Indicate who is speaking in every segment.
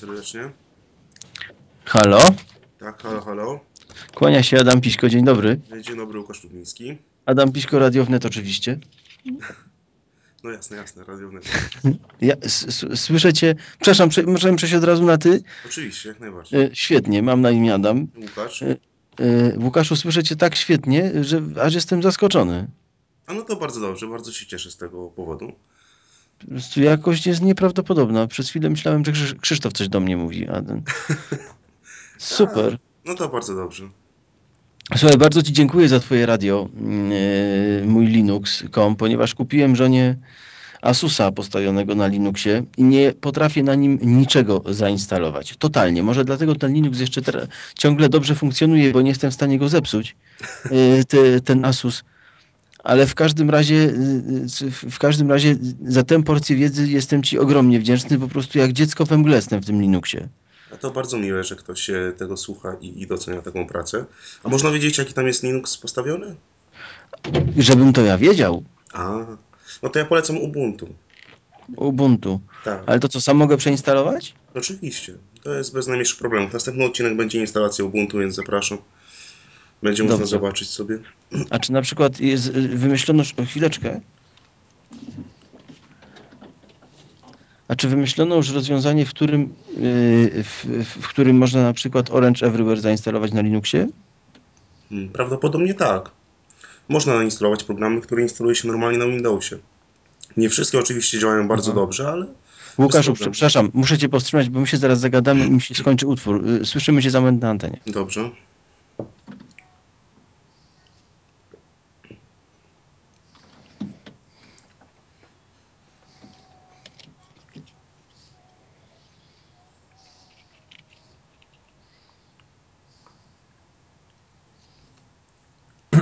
Speaker 1: serdecznie.
Speaker 2: Halo?
Speaker 1: Tak, halo, halo.
Speaker 2: Kłania się Adam Piśko, dzień dobry.
Speaker 1: Dzień dobry, Łukasz Lubiński.
Speaker 2: Adam Piśko, Radio Wnet oczywiście.
Speaker 1: No jasne, jasne, Radio Wnet.
Speaker 2: Ja, słyszę cię, przepraszam, prze, możemy przejść od razu na ty?
Speaker 1: Oczywiście, jak najbardziej.
Speaker 2: E, świetnie, mam na imię Adam.
Speaker 1: Łukasz?
Speaker 2: e, E, Łukaszu, słyszę cię tak świetnie, że aż jestem zaskoczony.
Speaker 1: A no to bardzo dobrze, bardzo się cieszę z tego powodu.
Speaker 2: Po prostu jakość jest nieprawdopodobna. Przez chwilę myślałem, że Krzysz- Krzysztof coś do mnie mówi. A ten... Super.
Speaker 1: No to bardzo dobrze.
Speaker 2: Słuchaj, bardzo Ci dziękuję za Twoje radio, yy, mój Linux.com, ponieważ kupiłem żonie Asusa postawionego na Linuxie i nie potrafię na nim niczego zainstalować. Totalnie. Może dlatego ten Linux jeszcze ciągle dobrze funkcjonuje, bo nie jestem w stanie go zepsuć, yy, te, ten Asus. Ale w każdym razie, yy, w- w każdym razie za tę porcję wiedzy jestem Ci ogromnie wdzięczny, po prostu jak dziecko we mgle w tym Linuxie.
Speaker 1: A to bardzo miłe, że ktoś się tego słucha i, i docenia taką pracę. A można wiedzieć, jaki tam jest Linux postawiony?
Speaker 2: Żebym to ja wiedział,
Speaker 1: A, no to ja polecam Ubuntu.
Speaker 2: Ubuntu.
Speaker 1: Tak,
Speaker 2: Ale to co, sam mogę przeinstalować?
Speaker 1: oczywiście. To jest bez najmniejszych problemów. Następny odcinek będzie instalacja Ubuntu, więc zapraszam. Będzie można
Speaker 2: Dobrze.
Speaker 1: zobaczyć sobie.
Speaker 2: A czy na przykład jest, y, wymyślono, chwileczkę. A czy wymyślono już rozwiązanie, w którym, yy, w, w którym można na przykład Orange Everywhere zainstalować na Linuxie?
Speaker 1: Hmm, Prawdopodobnie tak. Można nainstalować programy, które instaluje się normalnie na Windowsie. Nie wszystkie oczywiście działają bardzo dobrze, ale
Speaker 2: Łukaszu, przepraszam, muszę cię powstrzymać, bo my się zaraz zagadamy i mi się skończy utwór. Y, Słyszymy się za moment na antenie.
Speaker 1: dobrze.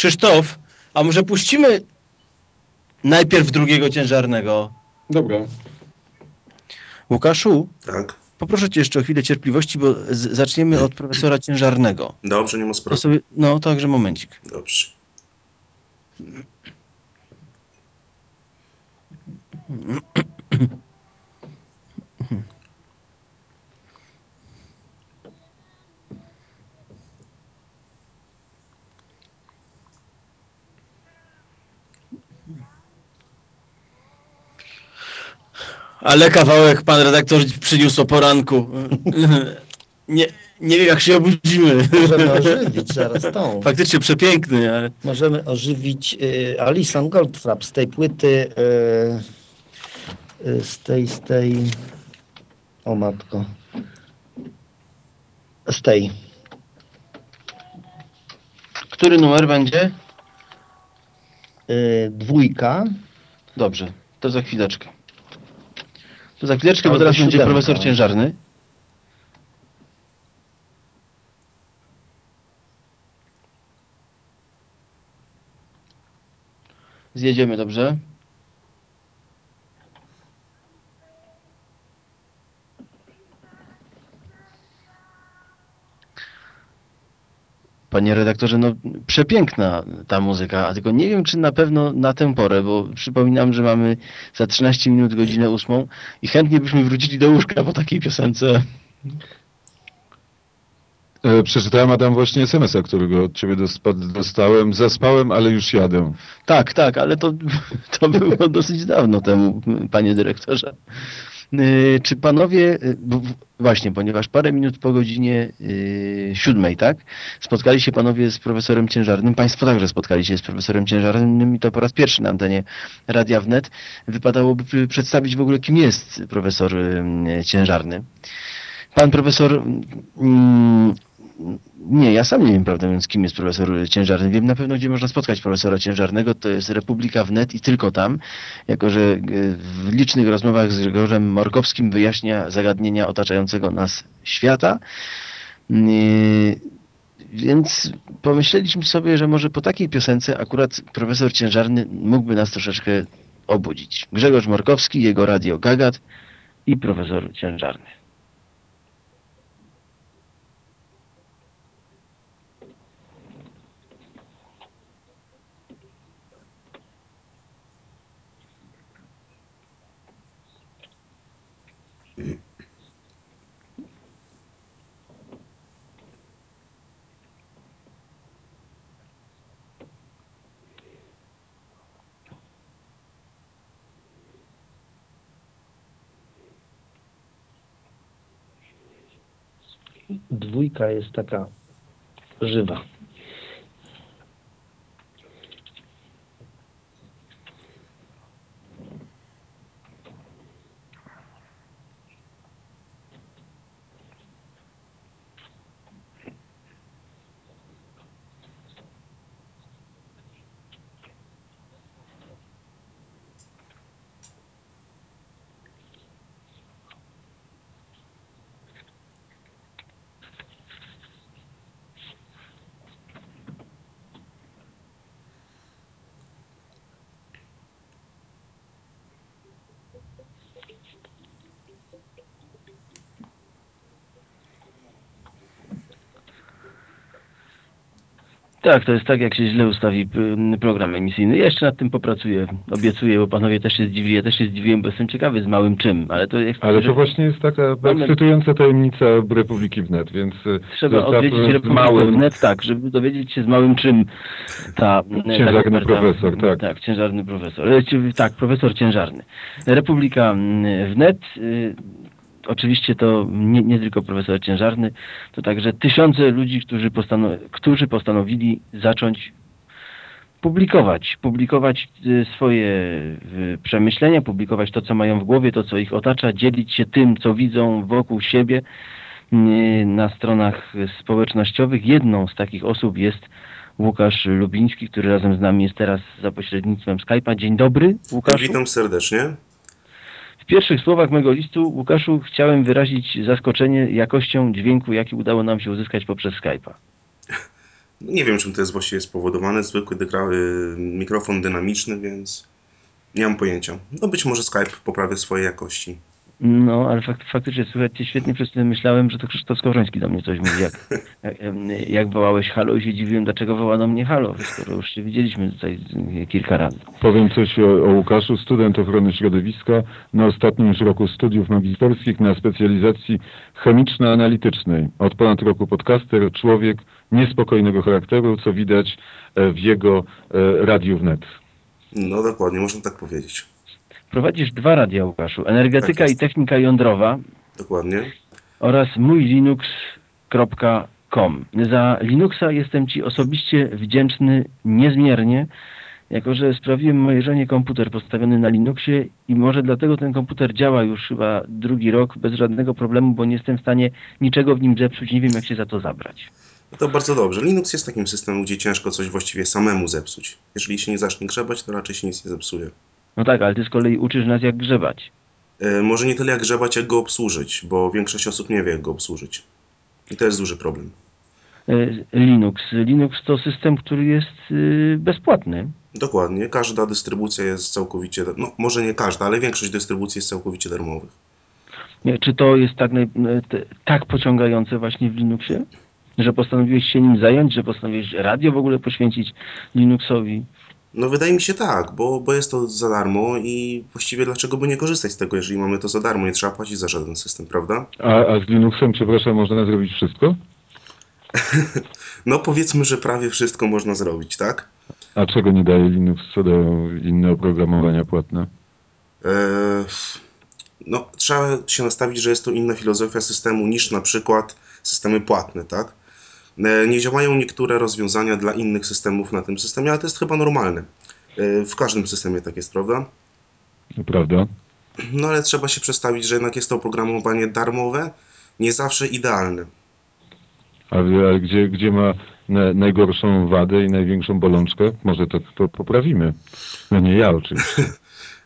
Speaker 2: Krzysztof, a może puścimy najpierw drugiego ciężarnego?
Speaker 3: Dobra.
Speaker 2: Łukaszu,
Speaker 1: Tak.
Speaker 2: poproszę cię jeszcze o chwilę cierpliwości, bo z- zaczniemy od profesora ciężarnego.
Speaker 1: Dobrze, nie ma
Speaker 2: To
Speaker 1: sprawy.
Speaker 2: sobie, no także momencik.
Speaker 1: Dobrze.
Speaker 2: Ale kawałek pan redaktor przyniósł o poranku. Nie, nie wiem jak się obudzimy.
Speaker 4: Możemy ożywić zaraz tą.
Speaker 2: Faktycznie przepiękny, ale
Speaker 4: Możemy ożywić y, Alison Goldfrapp z tej płyty y, y, z tej, z tej o matko z tej
Speaker 2: który numer będzie?
Speaker 4: y, dwójka
Speaker 2: Dobrze, to za chwileczkę. To za chwileczkę, bo teraz będzie profesor ciężarny. Zjedziemy, dobrze? Panie redaktorze, no przepiękna ta muzyka, a tylko nie wiem, czy na pewno na tę porę, bo przypominam, że mamy za 13 minut godzinę ósmą i chętnie byśmy wrócili do łóżka po takiej piosence.
Speaker 3: E, przeczytałem Adam właśnie SMS-a, którego od ciebie dostałem. Zaspałem, ale już jadę.
Speaker 2: Tak, tak, ale to, to było dosyć dawno temu, panie dyrektorze. Yy, Czy panowie, w- właśnie, ponieważ parę minut po godzinie yy, siódmej, tak, spotkali się panowie z profesorem Ciężarnym, państwo także spotkali się z profesorem Ciężarnym i to po raz pierwszy na antenie Radia Wnet. Wypadałoby przedstawić w ogóle, kim jest profesor Ciężarny. Pan profesor. Mm, nie, ja sam nie wiem, prawdę mówiąc, kim jest profesor ciężarny. Wiem na pewno, gdzie można spotkać profesora ciężarnego. To jest Republika Wnet i tylko tam. Jako, że e, w licznych rozmowach z Grzegorzem Morkowskim wyjaśnia zagadnienia otaczającego nas świata. Mm, Więc pomyśleliśmy sobie, że może po takiej piosence akurat profesor ciężarny mógłby nas troszeczkę obudzić. Grzegorz Morkowski, jego radio Gagat i profesor ciężarny.
Speaker 4: Dwójka jest taka żywa.
Speaker 2: Tak, to jest tak, jak się źle ustawi program emisyjny. Ja jeszcze nad tym popracuję, obiecuję, bo panowie też się zdziwili. Ja też się zdziwiłem, bo jestem ciekawy z małym czym, ale to jak
Speaker 3: Ale to właśnie jest taka
Speaker 2: Mamy-
Speaker 3: ekscytująca tajemnica Republiki Wnet, więc y,
Speaker 2: trzeba odwiedzić Republikę
Speaker 3: małym
Speaker 2: Wnet, tak, żeby dowiedzieć się z małym czym ta...
Speaker 3: Ciężarny
Speaker 2: ta
Speaker 3: profesor, tak.
Speaker 2: Tak, ciężarny profesor. E, Tak, profesor ciężarny. Republika Wnet, y, oczywiście to nie, nie tylko profesor ciężarny, to także tysiące ludzi, którzy, postano- którzy postanowili zacząć publikować, publikować y, swoje y, przemyślenia, publikować to, co mają w głowie, to, co ich otacza, dzielić się tym, co widzą wokół siebie y, na stronach społecznościowych. Jedną z takich osób jest Łukasz Lubiński, który razem z nami jest teraz za pośrednictwem Skype'a. Dzień dobry, Łukaszu.
Speaker 1: Witam serdecznie.
Speaker 2: W pierwszych słowach mego listu, Łukaszu, chciałem wyrazić zaskoczenie jakością dźwięku, jaki udało nam się uzyskać poprzez Skype'a.
Speaker 1: Nie wiem, czym to jest właściwie spowodowane. Zwykły y, mikrofon dynamiczny, więc nie mam pojęcia. No być może Skype poprawia swoje jakości.
Speaker 2: No, ale fakt, faktycznie słychać cię świetnie, przez chwilę myślałem, że to Krzysztof Skowroński do mnie coś mówi. Jak, jak, jak wołałeś halo i się dziwiłem, dlaczego woła do mnie halo, skoro już się widzieliśmy tutaj kilka razy.
Speaker 3: Powiem coś o, o Łukaszu, student ochrony środowiska na ostatnim już roku studiów magisterskich na specjalizacji chemiczno-analitycznej. Od ponad roku podcaster, człowiek niespokojnego charakteru, co widać e, w jego e, radiu wnet.
Speaker 1: No dokładnie, można tak powiedzieć.
Speaker 2: Prowadzisz dwa radia, Łukaszu. Energetyka
Speaker 1: Tak
Speaker 2: i
Speaker 1: jest.
Speaker 2: technika jądrowa
Speaker 1: Dokładnie.
Speaker 2: oraz mójlinux.com. Za Linuxa jestem Ci osobiście wdzięczny niezmiernie, jako że sprawiłem mojej żonie komputer postawiony na Linuxie i może dlatego ten komputer działa już chyba drugi rok bez żadnego problemu, bo nie jestem w stanie niczego w nim zepsuć, nie wiem jak się za to zabrać.
Speaker 1: No to bardzo dobrze. Linux jest takim systemem, gdzie ciężko coś właściwie samemu zepsuć. Jeżeli się nie zacznie grzebać, to raczej się nic nie zepsuje.
Speaker 2: No tak, ale Ty z kolei uczysz nas jak grzebać.
Speaker 1: E, może nie tyle jak grzebać, jak go obsłużyć, bo większość osób nie wie, jak go obsłużyć. I to jest duży problem.
Speaker 2: E, Linux. Linux to system, który jest y, bezpłatny.
Speaker 1: Dokładnie. Każda dystrybucja jest całkowicie, no może nie każda, ale większość dystrybucji jest całkowicie darmowych.
Speaker 2: Czy to jest tak, te, tak pociągające właśnie w Linuxie? Że postanowiłeś się nim zająć, że postanowiłeś radio w ogóle poświęcić Linuxowi?
Speaker 1: No wydaje mi się tak, bo, bo jest to za darmo i właściwie dlaczego by nie korzystać z tego, jeżeli mamy to za darmo, nie trzeba płacić za żaden system, prawda?
Speaker 3: A, a z Linuxem, przepraszam, można zrobić wszystko?
Speaker 1: No powiedzmy, że prawie wszystko można zrobić, tak?
Speaker 3: A czego nie daje Linux, co dają inne oprogramowania płatne?
Speaker 1: Eee, no, trzeba się nastawić, że jest to inna filozofia systemu niż na przykład systemy płatne, tak? E, Nie działają niektóre rozwiązania dla innych systemów na tym systemie, ale to jest chyba normalne. E, W każdym systemie tak jest, prawda?
Speaker 3: Prawda?
Speaker 1: No ale trzeba się przestawić, że jednak jest to oprogramowanie darmowe nie zawsze idealne.
Speaker 3: A, ale gdzie, gdzie ma na, najgorszą wadę i największą bolączkę? Może to, to poprawimy. No nie ja oczywiście.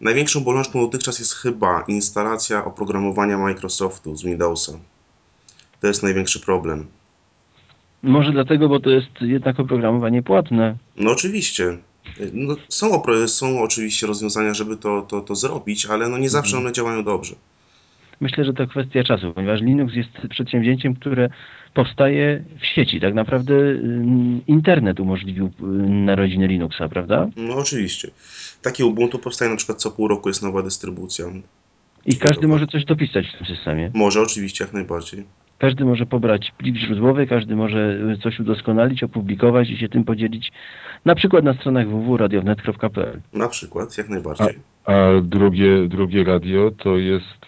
Speaker 1: Największą bolączką dotychczas jest chyba instalacja oprogramowania Microsoftu z Windowsa. To jest największy problem.
Speaker 2: Może dlatego, bo to jest jednak oprogramowanie płatne.
Speaker 1: No oczywiście. No, są, są oczywiście rozwiązania, żeby to, to, to zrobić, ale no nie zawsze one działają dobrze.
Speaker 2: Myślę, że to kwestia czasu, ponieważ Linux jest przedsięwzięciem, które powstaje w sieci. Tak naprawdę ym, internet umożliwił y, narodziny Linuxa, prawda?
Speaker 1: No oczywiście. Takie Ubuntu powstaje na przykład co pół roku jest nowa dystrybucja.
Speaker 2: I każdy może coś dopisać w tym systemie.
Speaker 1: Może oczywiście, jak najbardziej.
Speaker 2: Każdy może pobrać plik źródłowy, każdy może coś udoskonalić, opublikować i się tym podzielić. Na przykład na stronach www.radiownet.pl.
Speaker 1: Na przykład, jak najbardziej.
Speaker 3: A drugie, drugie radio to jest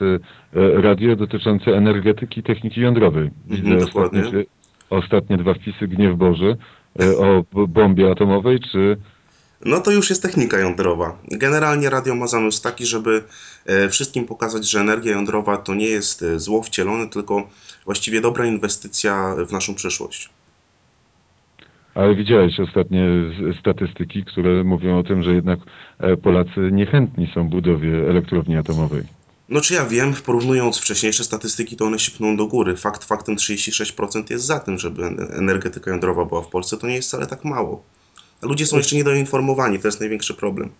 Speaker 3: e, radio dotyczące energetyki i techniki jądrowej. Widzę
Speaker 1: Mhm, dokładnie.
Speaker 3: ostatnie, ostatnie dwa wpisy Gniew Boży e, o bombie atomowej, czy
Speaker 1: No to już jest technika jądrowa. Generalnie radio ma zamysł taki, żeby e, wszystkim pokazać, że energia jądrowa to nie jest e, zło wcielone, tylko właściwie dobra inwestycja w naszą przyszłość.
Speaker 3: Ale widziałeś ostatnie statystyki, które mówią o tym, że jednak e, Polacy niechętni są budowie elektrowni atomowej.
Speaker 1: No czy ja wiem, porównując wcześniejsze statystyki, to one się pną do góry. Fakt faktem 36% jest za tym, żeby en- energetyka jądrowa była w Polsce. To nie jest wcale tak mało. Ludzie są jeszcze niedoinformowani, to jest największy problem.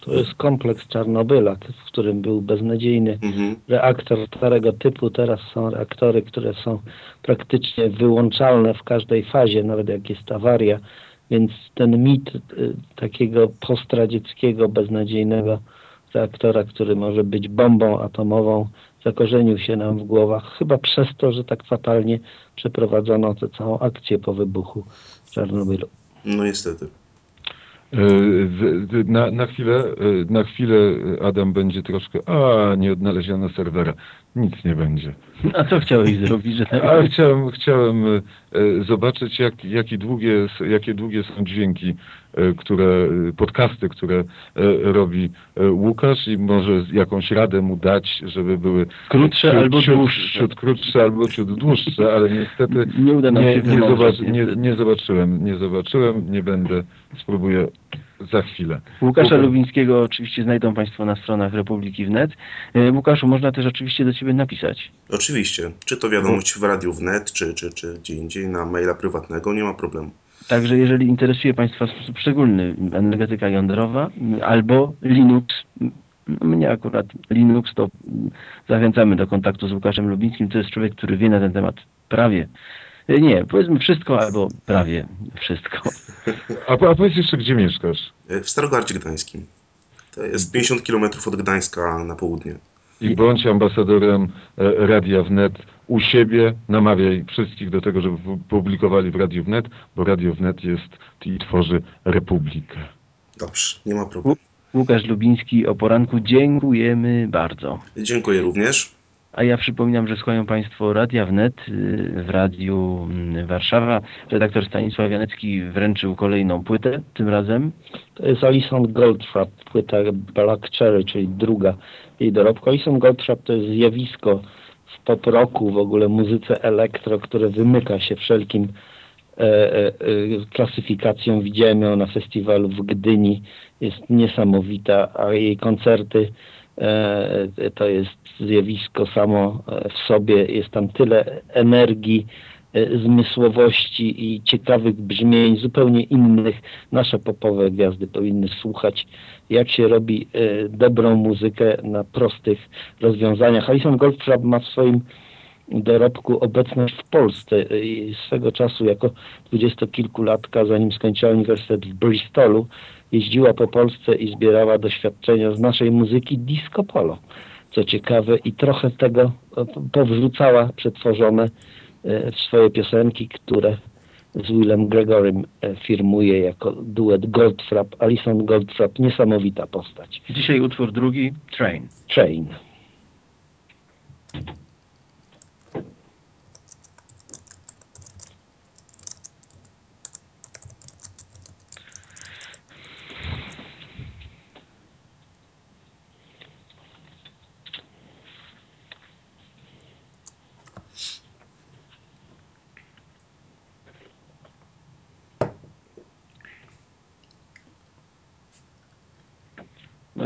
Speaker 4: To jest kompleks Czarnobyla, w którym był beznadziejny
Speaker 1: Mhm.
Speaker 4: reaktor starego typu. Teraz są reaktory, które są praktycznie wyłączalne w każdej fazie, nawet jak jest awaria. Więc ten mit y, takiego postradzieckiego, beznadziejnego reaktora, który może być bombą atomową, zakorzenił się nam w głowach. Chyba przez to, że tak fatalnie przeprowadzono tę całą akcję po wybuchu w Czarnobylu.
Speaker 1: No niestety.
Speaker 3: E, Na, na, chwilę, e, na chwilę Adam będzie troszkę, a nie odnaleziono serwera, nic nie będzie.
Speaker 2: A co chciałeś zrobić, że tak?
Speaker 3: Ale chciałem, chciałem e, zobaczyć, jak, jakie, długie, jakie długie są dźwięki, e, które, e, podcasty, które robi Łukasz i może jakąś radę mu dać, żeby były
Speaker 2: Krótsze
Speaker 3: ciut-
Speaker 2: albo
Speaker 3: ciut-
Speaker 2: dłuższe.
Speaker 3: Ciut krótsze albo ciut dłuższe, ale niestety
Speaker 2: Nie
Speaker 3: nie, nie,
Speaker 2: wymądrzeć,
Speaker 3: zobacz, nie, nie zobaczyłem, nie zobaczyłem, nie będę, spróbuję za chwilę.
Speaker 2: Łukasza
Speaker 3: Łukasz.
Speaker 2: Lubińskiego oczywiście znajdą Państwo na stronach Republiki Wnet. E, Łukaszu, można też oczywiście do Ciebie napisać.
Speaker 1: Oczywiście. Czy to wiadomość w radiu wnet, czy, czy, czy gdzie indziej, na maila prywatnego, nie ma problemu.
Speaker 2: Także jeżeli interesuje Państwa w sposób szczególny energetyka jądrowa albo Linux, m, mnie akurat Linux, to zachęcamy do kontaktu z Łukaszem Lubińskim. To jest człowiek, który wie na ten temat prawie. E, Nie, powiedzmy wszystko albo prawie wszystko.
Speaker 3: A, a powiedz jeszcze, gdzie mieszkasz?
Speaker 1: E, W Starogardzie Gdańskim. To jest 50 km od Gdańska na południe.
Speaker 3: I bądź ambasadorem e, Radia Wnet u siebie, namawiaj wszystkich do tego, żeby pu- publikowali w Radiu Wnet, bo Radio Wnet jest i tworzy republikę.
Speaker 1: Dobrze, nie ma problemu.
Speaker 2: Łukasz Lubiński o poranku dziękujemy bardzo.
Speaker 1: Dziękuję również.
Speaker 2: A ja przypominam, że słuchają Państwo Radia Wnet y, w Radiu mm, Warszawa. Redaktor Stanisław Janecki wręczył kolejną płytę, tym razem.
Speaker 4: To jest Alison Goldfrapp, płyta Black Cherry, czyli druga jej dorobku. Alison Goldfrapp to jest zjawisko w pop rocku, w ogóle muzyce elektro, które wymyka się wszelkim e, e, e, klasyfikacjom. Widziałem ją na festiwalu w Gdyni. Jest niesamowita, a jej koncerty to jest zjawisko samo e, w sobie. Jest tam tyle energii, e, zmysłowości i ciekawych brzmień, zupełnie innych. Nasze popowe gwiazdy powinny słuchać, jak się robi e, dobrą muzykę na prostych rozwiązaniach. Alison Goldfrapp ma w swoim dorobku obecność w Polsce. I swego czasu jako dwudziestokilkulatka, zanim skończyła uniwersytet w Bristolu, jeździła po Polsce i zbierała doświadczenia z naszej muzyki disco polo. Co ciekawe i trochę tego e, powrzucała przetworzone e, w swoje piosenki, które z Willem Gregorym e, firmuje jako duet Goldfrapp, Alison Goldfrapp, niesamowita postać.
Speaker 2: Dzisiaj utwór drugi, Train.
Speaker 4: Train.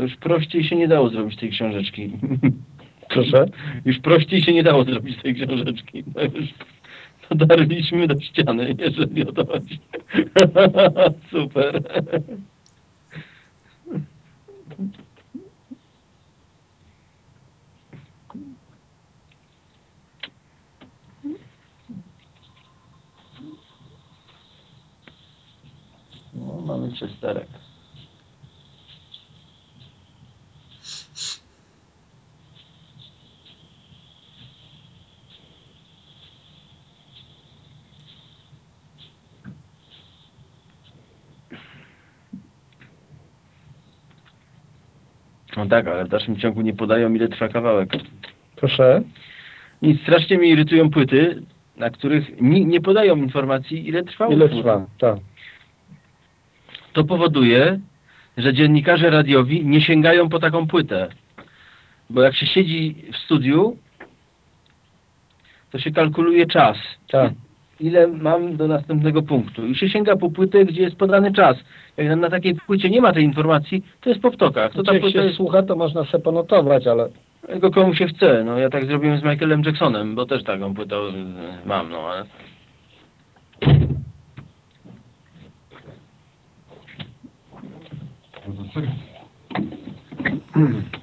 Speaker 2: Już prościej się nie dało zrobić tej książeczki.
Speaker 4: Proszę?
Speaker 2: Już prościej się nie dało zrobić tej książeczki. No już dotarliśmy do ściany, jeżeli o to chodzi. Super. No, mamy przesterek. No tak, ale w dalszym ciągu nie podają ile trwa kawałek.
Speaker 4: Proszę?
Speaker 2: I strasznie mnie irytują płyty, na których ni- nie podają informacji ile trwa
Speaker 4: Ile trwa? Tak.
Speaker 2: To powoduje, że dziennikarze radiowi nie sięgają po taką płytę. Bo jak się siedzi w studiu, to się kalkuluje czas.
Speaker 4: Tak.
Speaker 2: Ile mam do następnego punktu. I się sięga po płytę, gdzie jest podany czas. Jak na- takiej płycie nie ma tej informacji, to jest po ptokach. To ta płyta
Speaker 4: się
Speaker 2: jest
Speaker 4: słucha, to można sobie ponotować, ale
Speaker 2: Tego komu się chce. No ja tak zrobiłem z Michaelem Jacksonem, bo też taką płytę e, mam, no ale...